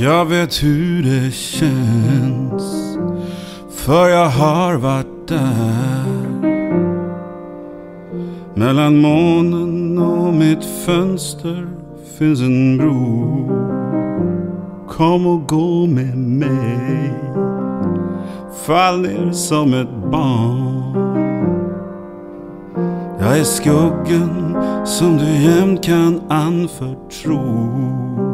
Jag vet hur det känns För jag har varit där. Mellan månen och mitt fönster finns en bro. Kom och gå med mig. Fall ner som ett barn. Jag är skuggan som du jämt kan anförtro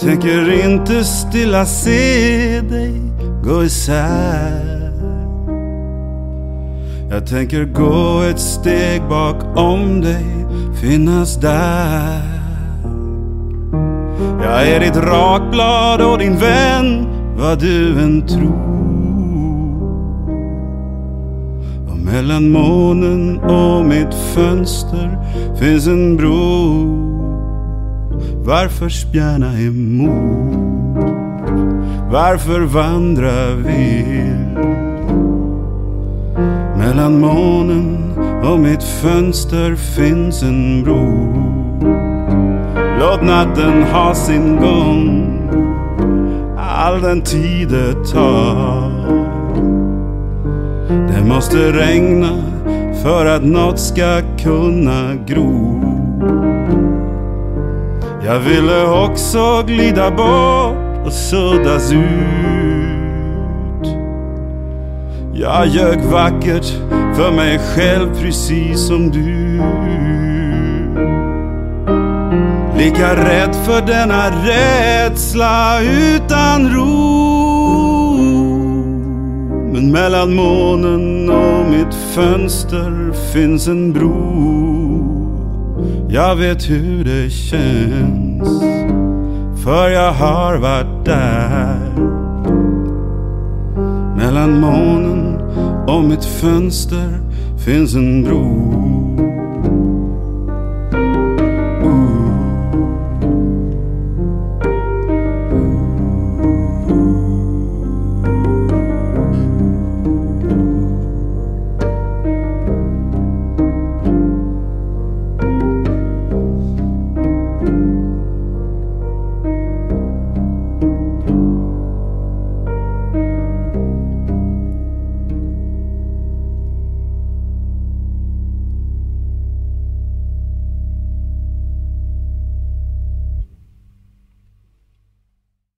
tänker inte stilla se dig gå isär. Jag tänker gå ett steg bakom dig, finnas där. Jag är ditt rakblad och din vän, vad du än tror. Och mellan månen och mitt fönster finns en bro. Varför spjärna emot? Varför vandra vill? Mellan månen och mitt fönster finns en bro Låt natten ha sin gång All den tid det tar Det måste regna för att något ska kunna gro jag ville också glida bort och suddas ut. Jag ljög vackert för mig själv precis som du. Lika rädd för denna rädsla utan ro. Men mellan månen och mitt fönster finns en bro. Jag vet hur det känns För jag har varit där. Mellan månen och mitt fönster finns en bro.